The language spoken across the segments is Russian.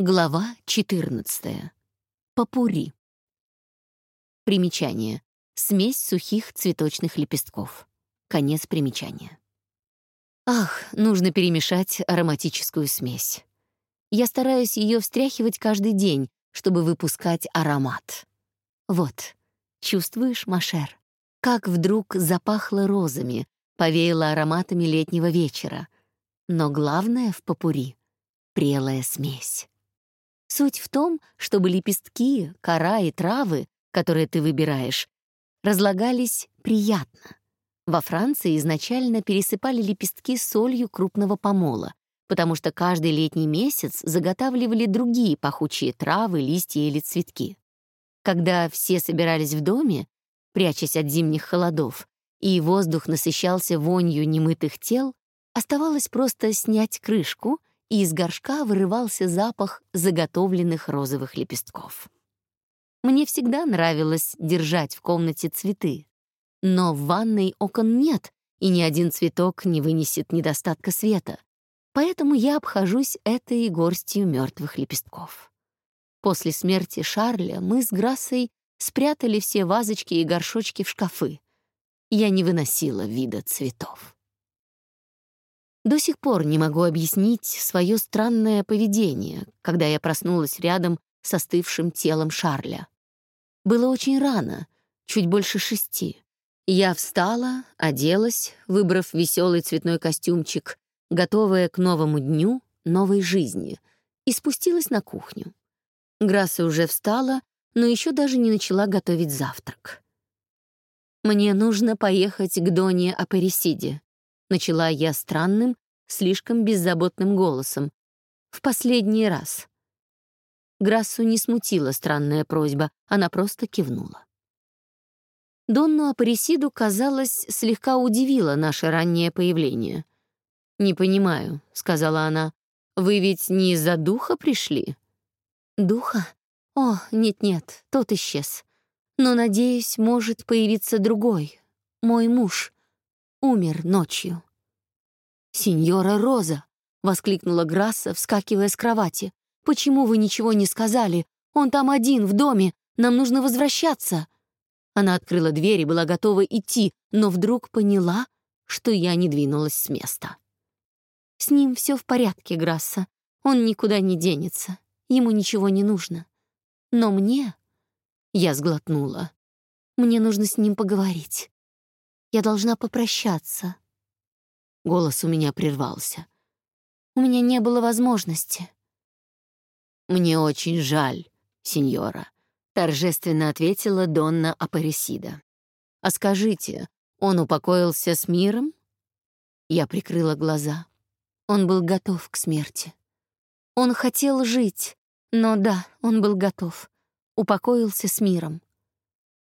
Глава 14. Попури. Примечание. Смесь сухих цветочных лепестков. Конец примечания. Ах, нужно перемешать ароматическую смесь. Я стараюсь ее встряхивать каждый день, чтобы выпускать аромат. Вот, чувствуешь, Машер, как вдруг запахло розами, повеяло ароматами летнего вечера. Но главное в попури — прелая смесь. Суть в том, чтобы лепестки, кора и травы, которые ты выбираешь, разлагались приятно. Во Франции изначально пересыпали лепестки солью крупного помола, потому что каждый летний месяц заготавливали другие пахучие травы, листья или цветки. Когда все собирались в доме, прячась от зимних холодов, и воздух насыщался вонью немытых тел, оставалось просто снять крышку — и из горшка вырывался запах заготовленных розовых лепестков. Мне всегда нравилось держать в комнате цветы, но в ванной окон нет, и ни один цветок не вынесет недостатка света, поэтому я обхожусь этой горстью мертвых лепестков. После смерти Шарля мы с Грассой спрятали все вазочки и горшочки в шкафы. Я не выносила вида цветов. До сих пор не могу объяснить свое странное поведение, когда я проснулась рядом с остывшим телом Шарля. Было очень рано, чуть больше шести. Я встала, оделась, выбрав веселый цветной костюмчик, готовая к новому дню, новой жизни, и спустилась на кухню. Грасса уже встала, но еще даже не начала готовить завтрак. «Мне нужно поехать к Доне Аперисиде», Начала я странным, слишком беззаботным голосом. В последний раз. Грассу не смутила странная просьба, она просто кивнула. Донну Апарисиду, казалось, слегка удивило наше раннее появление. «Не понимаю», — сказала она, — «вы ведь не из-за духа пришли?» «Духа? О, нет-нет, тот исчез. Но, надеюсь, может появиться другой, мой муж умер ночью». «Сеньора Роза!» — воскликнула Грасса, вскакивая с кровати. «Почему вы ничего не сказали? Он там один, в доме. Нам нужно возвращаться». Она открыла дверь и была готова идти, но вдруг поняла, что я не двинулась с места. «С ним все в порядке, Грасса. Он никуда не денется. Ему ничего не нужно. Но мне...» Я сглотнула. «Мне нужно с ним поговорить. Я должна попрощаться. Голос у меня прервался. У меня не было возможности. Мне очень жаль, сеньора, торжественно ответила Донна Апарисида. А скажите, он упокоился с миром? Я прикрыла глаза. Он был готов к смерти. Он хотел жить, но да, он был готов. Упокоился с миром.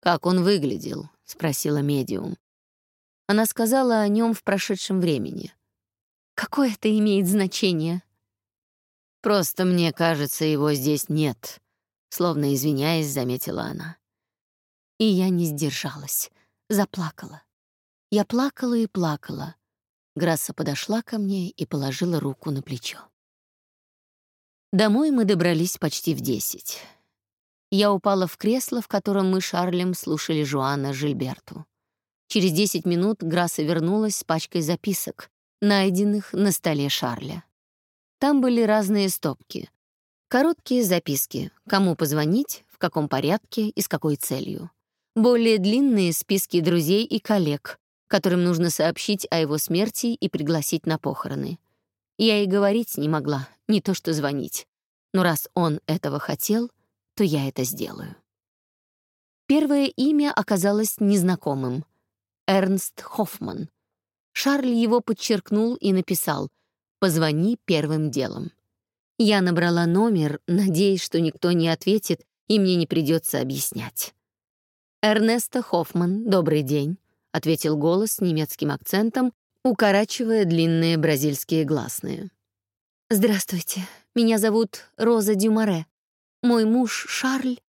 «Как он выглядел?» — спросила медиум. Она сказала о нем в прошедшем времени. «Какое это имеет значение?» «Просто мне кажется, его здесь нет», — словно извиняясь, заметила она. И я не сдержалась, заплакала. Я плакала и плакала. Грасса подошла ко мне и положила руку на плечо. Домой мы добрались почти в десять. Я упала в кресло, в котором мы Шарлем слушали Жуана Жильберту. Через 10 минут Грасса вернулась с пачкой записок, найденных на столе Шарля. Там были разные стопки. Короткие записки, кому позвонить, в каком порядке и с какой целью. Более длинные списки друзей и коллег, которым нужно сообщить о его смерти и пригласить на похороны. Я и говорить не могла, не то что звонить. Но раз он этого хотел, то я это сделаю. Первое имя оказалось незнакомым. Эрнст Хоффман. Шарль его подчеркнул и написал «Позвони первым делом». Я набрала номер, надеясь, что никто не ответит, и мне не придется объяснять. «Эрнеста Хоффман, добрый день», — ответил голос с немецким акцентом, укорачивая длинные бразильские гласные. «Здравствуйте, меня зовут Роза Дюмаре. Мой муж Шарль...»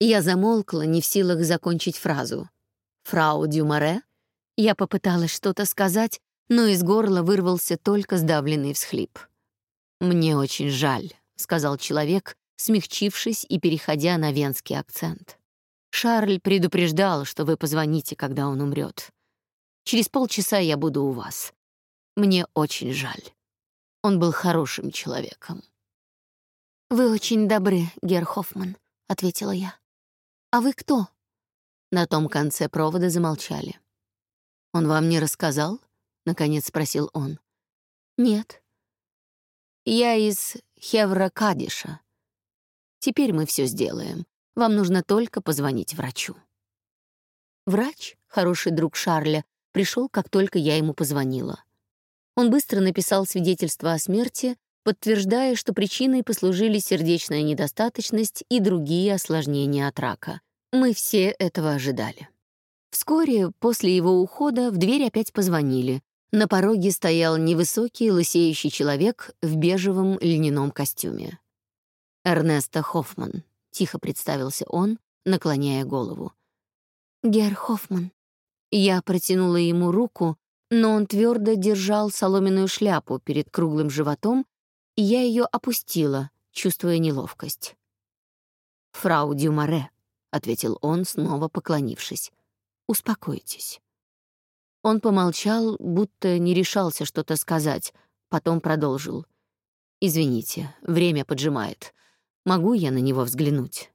Я замолкла, не в силах закончить фразу. «Фрау Дюмаре?» Я попыталась что-то сказать, но из горла вырвался только сдавленный всхлип. «Мне очень жаль», — сказал человек, смягчившись и переходя на венский акцент. «Шарль предупреждал, что вы позвоните, когда он умрет. Через полчаса я буду у вас. Мне очень жаль. Он был хорошим человеком». «Вы очень добры, Гер Хоффман», — ответила я. «А вы кто?» На том конце провода замолчали. «Он вам не рассказал?» — наконец спросил он. «Нет». «Я из Хевра Кадиша. Теперь мы все сделаем. Вам нужно только позвонить врачу». Врач, хороший друг Шарля, пришел, как только я ему позвонила. Он быстро написал свидетельство о смерти, подтверждая, что причиной послужили сердечная недостаточность и другие осложнения от рака. Мы все этого ожидали. Вскоре после его ухода в дверь опять позвонили. На пороге стоял невысокий лысеющий человек в бежевом льняном костюме. «Эрнеста Хоффман», — тихо представился он, наклоняя голову. «Гер Хоффман». Я протянула ему руку, но он твердо держал соломенную шляпу перед круглым животом и я ее опустила, чувствуя неловкость. «Фрау Дюмаре», — ответил он, снова поклонившись, — «успокойтесь». Он помолчал, будто не решался что-то сказать, потом продолжил. «Извините, время поджимает. Могу я на него взглянуть?»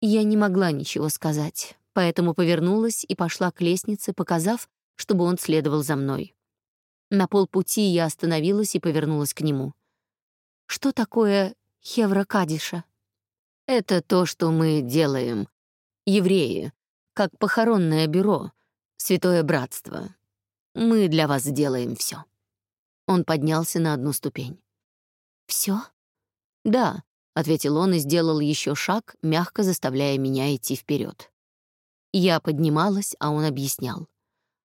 Я не могла ничего сказать, поэтому повернулась и пошла к лестнице, показав, чтобы он следовал за мной. На полпути я остановилась и повернулась к нему. «Что такое Хеврокадиша?» «Это то, что мы делаем. Евреи, как похоронное бюро, святое братство. Мы для вас сделаем все. Он поднялся на одну ступень. Все? «Да», — ответил он и сделал еще шаг, мягко заставляя меня идти вперед. Я поднималась, а он объяснял.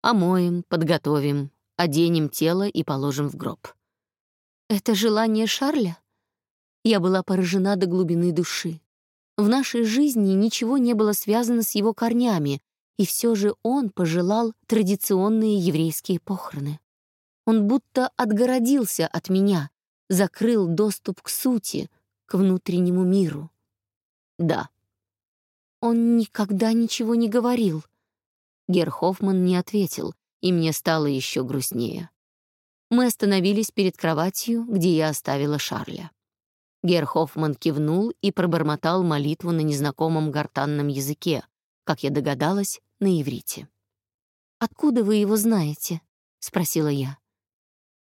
«Омоем, подготовим, оденем тело и положим в гроб. Это желание Шарля? Я была поражена до глубины души. В нашей жизни ничего не было связано с его корнями, и все же он пожелал традиционные еврейские похороны. Он будто отгородился от меня, закрыл доступ к сути, к внутреннему миру. Да. Он никогда ничего не говорил. Герхофман не ответил, и мне стало еще грустнее. Мы остановились перед кроватью, где я оставила Шарля. Герхофман кивнул и пробормотал молитву на незнакомом гортанном языке, как я догадалась, на иврите. «Откуда вы его знаете?» — спросила я.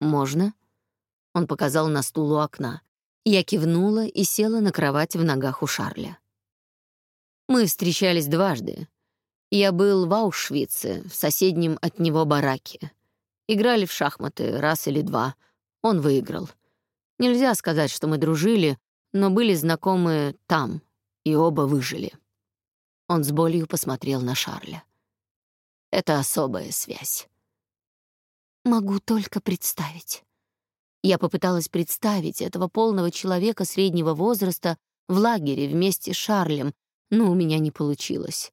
«Можно?» Он показал на стул у окна. Я кивнула и села на кровать в ногах у Шарля. Мы встречались дважды, я был в Аушвице, в соседнем от него бараке. Играли в шахматы раз или два. Он выиграл. Нельзя сказать, что мы дружили, но были знакомы там, и оба выжили. Он с болью посмотрел на Шарля. Это особая связь. Могу только представить. Я попыталась представить этого полного человека среднего возраста в лагере вместе с Шарлем, но у меня не получилось.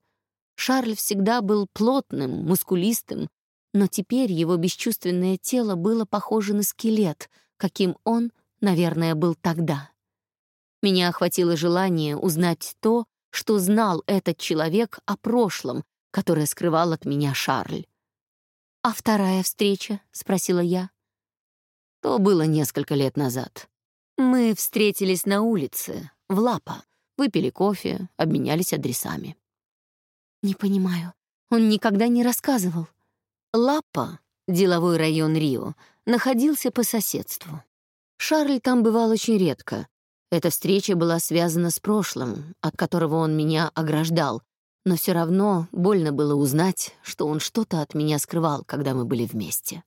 Шарль всегда был плотным, мускулистым, но теперь его бесчувственное тело было похоже на скелет, каким он, наверное, был тогда. Меня охватило желание узнать то, что знал этот человек о прошлом, которое скрывал от меня Шарль. «А вторая встреча?» — спросила я. То было несколько лет назад. Мы встретились на улице, в Лапа, выпили кофе, обменялись адресами. «Не понимаю. Он никогда не рассказывал». Лаппа, деловой район Рио, находился по соседству. Шарль там бывал очень редко. Эта встреча была связана с прошлым, от которого он меня ограждал, но все равно больно было узнать, что он что-то от меня скрывал, когда мы были вместе.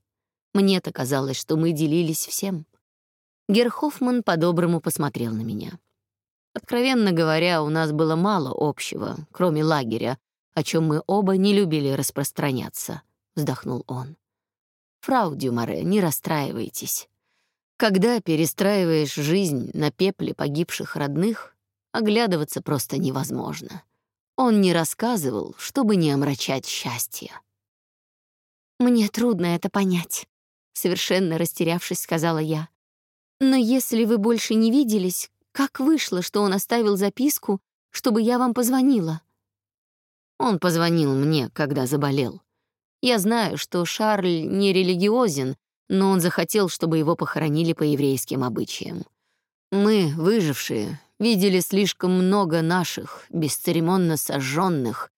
Мне-то казалось, что мы делились всем. Герхофман по-доброму посмотрел на меня. Откровенно говоря, у нас было мало общего, кроме лагеря, о чем мы оба не любили распространяться», — вздохнул он. «Фрау Дюмаре, не расстраивайтесь. Когда перестраиваешь жизнь на пепле погибших родных, оглядываться просто невозможно. Он не рассказывал, чтобы не омрачать счастье». «Мне трудно это понять», — совершенно растерявшись, сказала я. Но если вы больше не виделись, как вышло, что он оставил записку, чтобы я вам позвонила?» Он позвонил мне, когда заболел. Я знаю, что Шарль не религиозен, но он захотел, чтобы его похоронили по еврейским обычаям. Мы, выжившие, видели слишком много наших, бесцеремонно сожженных.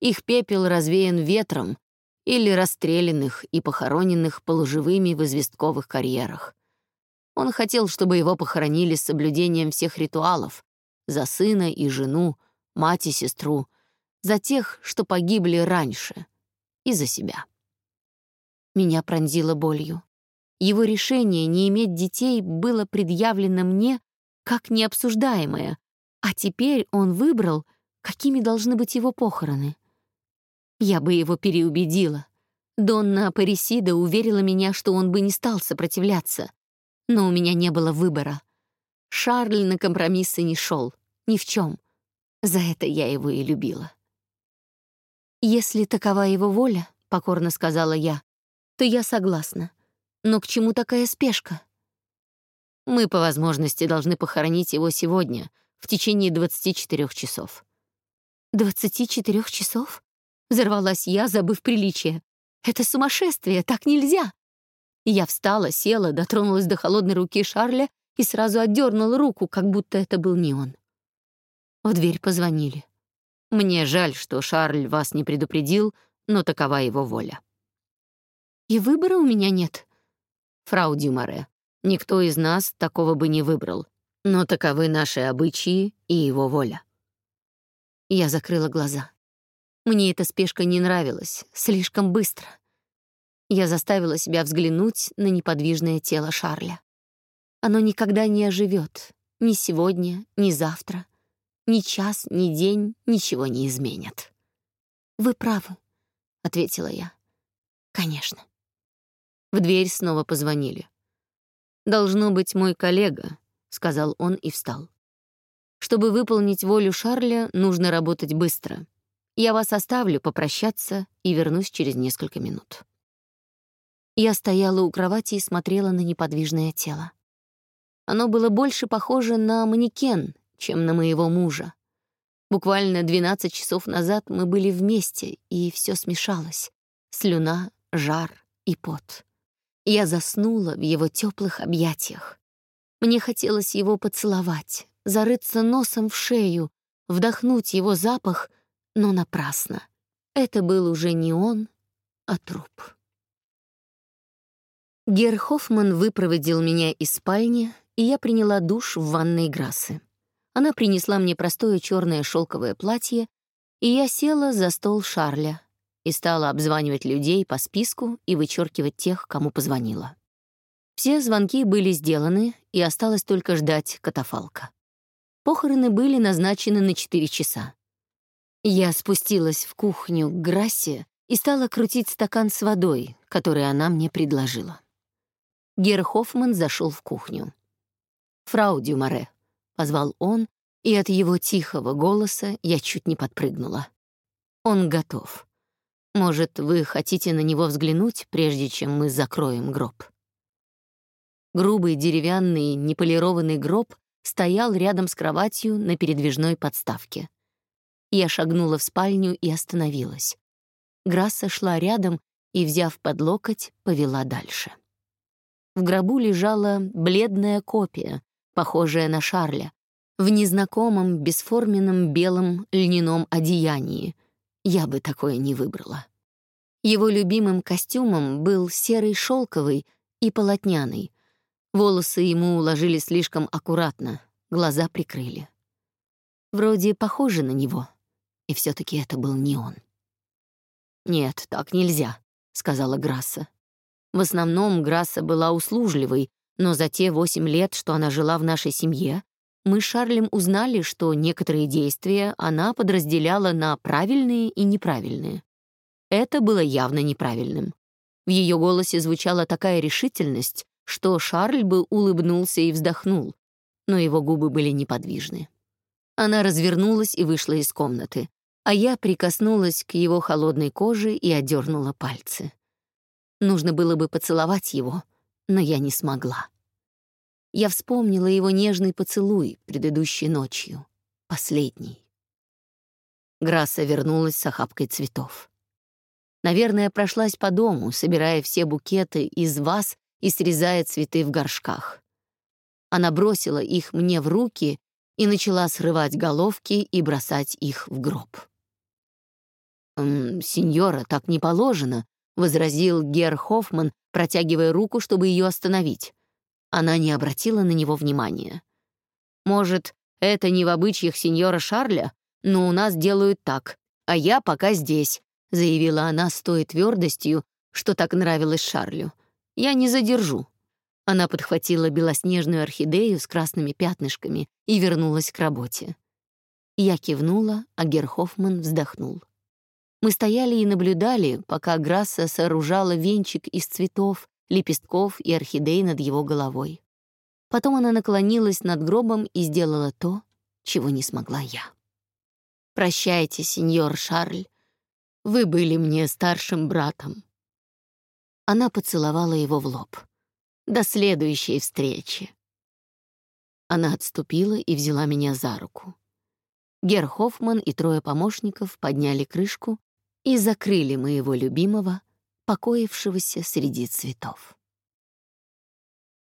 Их пепел развеян ветром или расстрелянных и похороненных полуживыми в известковых карьерах. Он хотел, чтобы его похоронили с соблюдением всех ритуалов за сына и жену, мать и сестру, за тех, что погибли раньше, и за себя. Меня пронзило болью. Его решение не иметь детей было предъявлено мне как необсуждаемое, а теперь он выбрал, какими должны быть его похороны. Я бы его переубедила. Донна Апарисида уверила меня, что он бы не стал сопротивляться. Но у меня не было выбора. Шарль на компромиссы не шел, ни в чем. За это я его и любила. «Если такова его воля», — покорно сказала я, — «то я согласна. Но к чему такая спешка?» «Мы, по возможности, должны похоронить его сегодня, в течение 24 часов». «24 часов?» — взорвалась я, забыв приличие. «Это сумасшествие, так нельзя!» Я встала, села, дотронулась до холодной руки Шарля и сразу отдернула руку, как будто это был не он. В дверь позвонили. Мне жаль, что Шарль вас не предупредил, но такова его воля. И выбора у меня нет. Фрау Дюмаре, никто из нас такого бы не выбрал, но таковы наши обычаи и его воля. Я закрыла глаза. Мне эта спешка не нравилась, слишком быстро. Я заставила себя взглянуть на неподвижное тело Шарля. Оно никогда не оживет, ни сегодня, ни завтра. Ни час, ни день ничего не изменят. «Вы правы», — ответила я. «Конечно». В дверь снова позвонили. «Должно быть мой коллега», — сказал он и встал. «Чтобы выполнить волю Шарля, нужно работать быстро. Я вас оставлю попрощаться и вернусь через несколько минут». Я стояла у кровати и смотрела на неподвижное тело. Оно было больше похоже на манекен, чем на моего мужа. Буквально 12 часов назад мы были вместе, и все смешалось. Слюна, жар и пот. Я заснула в его теплых объятиях. Мне хотелось его поцеловать, зарыться носом в шею, вдохнуть его запах, но напрасно. Это был уже не он, а труп. Гер Хоффман выпроводил меня из спальни, и я приняла душ в ванной Грассы. Она принесла мне простое черное шелковое платье, и я села за стол Шарля и стала обзванивать людей по списку и вычеркивать тех, кому позвонила. Все звонки были сделаны, и осталось только ждать катафалка. Похороны были назначены на 4 часа. Я спустилась в кухню к Грассе и стала крутить стакан с водой, который она мне предложила. Гер Хоффман зашел в кухню. «Фрау Дюмаре», позвал он, и от его тихого голоса я чуть не подпрыгнула. Он готов. Может, вы хотите на него взглянуть, прежде чем мы закроем гроб? Грубый деревянный неполированный гроб стоял рядом с кроватью на передвижной подставке. Я шагнула в спальню и остановилась. Грасса шла рядом и, взяв под локоть, повела дальше. В гробу лежала бледная копия, похожая на Шарля, в незнакомом, бесформенном белом льняном одеянии. Я бы такое не выбрала. Его любимым костюмом был серый шелковый и полотняный. Волосы ему уложили слишком аккуратно, глаза прикрыли. Вроде похоже на него, и все таки это был не он. «Нет, так нельзя», — сказала Грасса. В основном Грасса была услужливой, но за те восемь лет, что она жила в нашей семье, мы с Шарлем узнали, что некоторые действия она подразделяла на правильные и неправильные. Это было явно неправильным. В ее голосе звучала такая решительность, что Шарль бы улыбнулся и вздохнул, но его губы были неподвижны. Она развернулась и вышла из комнаты, а я прикоснулась к его холодной коже и одернула пальцы. Нужно было бы поцеловать его, но я не смогла. Я вспомнила его нежный поцелуй предыдущей ночью, последний. Грасса вернулась с охапкой цветов. Наверное, прошлась по дому, собирая все букеты из ваз и срезая цветы в горшках. Она бросила их мне в руки и начала срывать головки и бросать их в гроб. «М «Сеньора, так не положено», — возразил Гер Хоффман, протягивая руку, чтобы ее остановить. Она не обратила на него внимания. «Может, это не в обычаях сеньора Шарля, но у нас делают так, а я пока здесь», — заявила она с той твердостью, что так нравилось Шарлю. «Я не задержу». Она подхватила белоснежную орхидею с красными пятнышками и вернулась к работе. Я кивнула, а Герхофман вздохнул. Мы стояли и наблюдали, пока Грасса сооружала венчик из цветов, лепестков и орхидей над его головой. Потом она наклонилась над гробом и сделала то, чего не смогла я. «Прощайте, сеньор Шарль. Вы были мне старшим братом». Она поцеловала его в лоб. «До следующей встречи». Она отступила и взяла меня за руку. Гер Хоффман и трое помощников подняли крышку и закрыли моего любимого покоившегося среди цветов.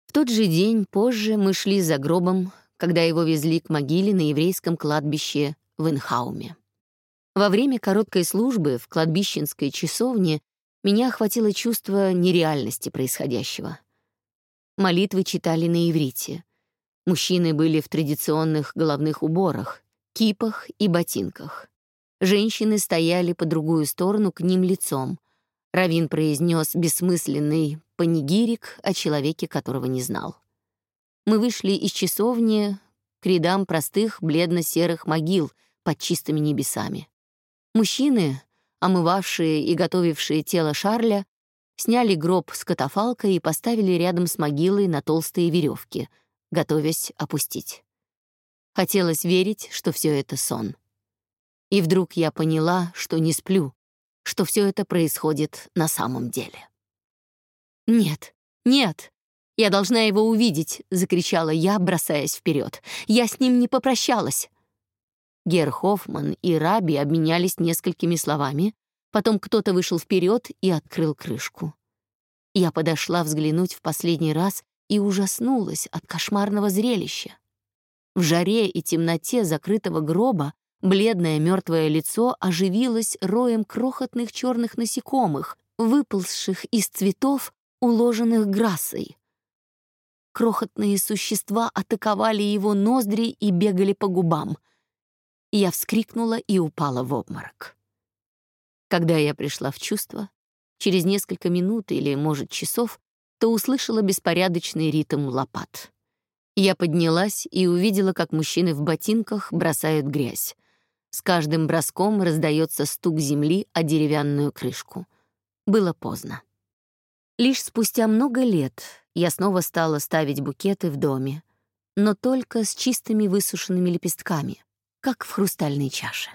В тот же день позже мы шли за гробом, когда его везли к могиле на еврейском кладбище в Инхауме. Во время короткой службы в кладбищенской часовне меня охватило чувство нереальности происходящего. Молитвы читали на иврите. Мужчины были в традиционных головных уборах, кипах и ботинках. Женщины стояли по другую сторону к ним лицом, Равин произнес бессмысленный панигирик о человеке, которого не знал. Мы вышли из часовни к рядам простых бледно-серых могил под чистыми небесами. Мужчины, омывавшие и готовившие тело Шарля, сняли гроб с катафалка и поставили рядом с могилой на толстые веревки, готовясь опустить. Хотелось верить, что все это сон. И вдруг я поняла, что не сплю, что все это происходит на самом деле. «Нет, нет, я должна его увидеть!» — закричала я, бросаясь вперед. «Я с ним не попрощалась!» Гер Хоффман и Раби обменялись несколькими словами, потом кто-то вышел вперед и открыл крышку. Я подошла взглянуть в последний раз и ужаснулась от кошмарного зрелища. В жаре и темноте закрытого гроба Бледное мертвое лицо оживилось роем крохотных черных насекомых, выползших из цветов, уложенных грассой. Крохотные существа атаковали его ноздри и бегали по губам. Я вскрикнула и упала в обморок. Когда я пришла в чувство, через несколько минут или, может, часов, то услышала беспорядочный ритм лопат. Я поднялась и увидела, как мужчины в ботинках бросают грязь. С каждым броском раздается стук земли о деревянную крышку. Было поздно. Лишь спустя много лет я снова стала ставить букеты в доме, но только с чистыми высушенными лепестками, как в хрустальной чаше.